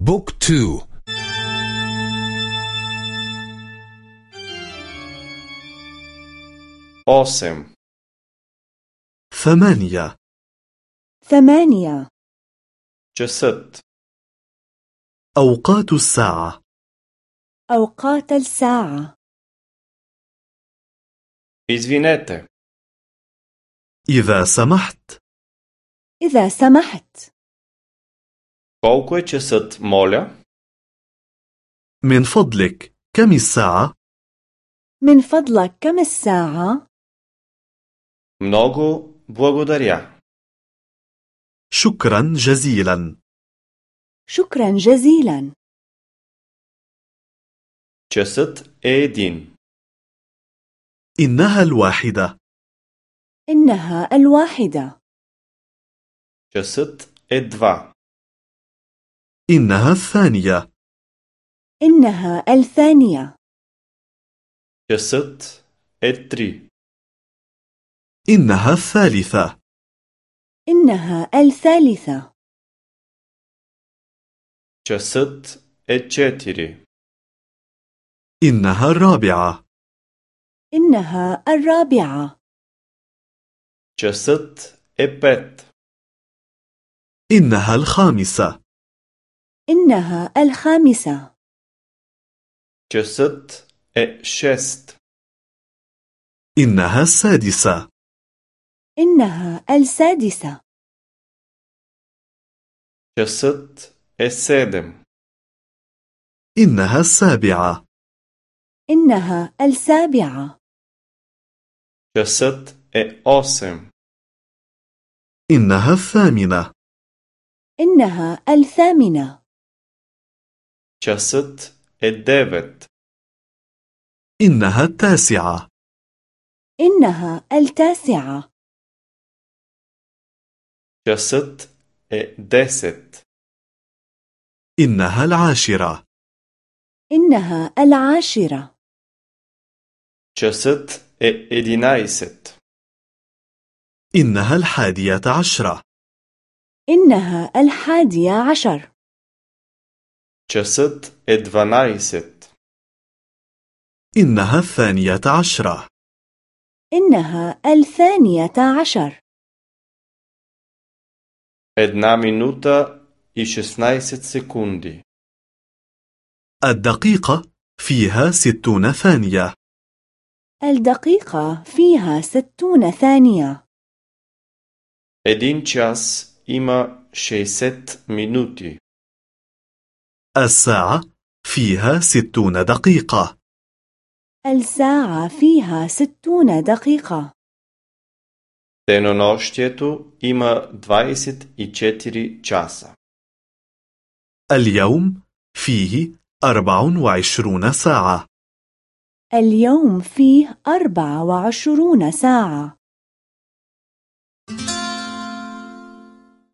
بوك تو أوسم ثمانية. ثمانية. جسد. أوقات الساعة. أوقات الساعة. إذا سمحت. إذا سمحت. колко е часът, моля? من فضلك كم الساعة؟ من فضلك كم الساعة؟ Много благодаря. شكرا جزيلا شكرا جزيلا Часът е един. إنها الواحدة إنها الواحدة Часът е два. إنها الثانية. إنها الثانية. Часът е три. إنها الثالثة. إنها الثالثة. Часът е четири. إنها الرابعة. إنها الرابعة. كست إبت. إنها الخامسة. إنها الخامسة Часът е шест. إنها السادسة إنها السادسة Часът е седем. إنها السابعة إنها السابعة Часът е осем. إنها الثامنة إنها الثامنة شاست الدافت إنها التاسعة. إنها التاسعة. شاست الداست. إنها العاشرة. إنها العاشرة. شاست الدينايست إنها الحادية عشرة. إنها الحادية عشر. Часът е дванайсет. إنها الثانية عشرة إنها الثانية عشر Една минута и 16 секунди. الدقيقة فيها ستون ثانية الدقيقة فيها ستون ثانية Един час има 60 минути. الساعة فيها ستون دقيقة الساعة فيها ستون دقيقة Денонощието има 24 часа. اليوم فيه أربع وعشرون ساعة اليوم فيه أربع وعشرون ساعة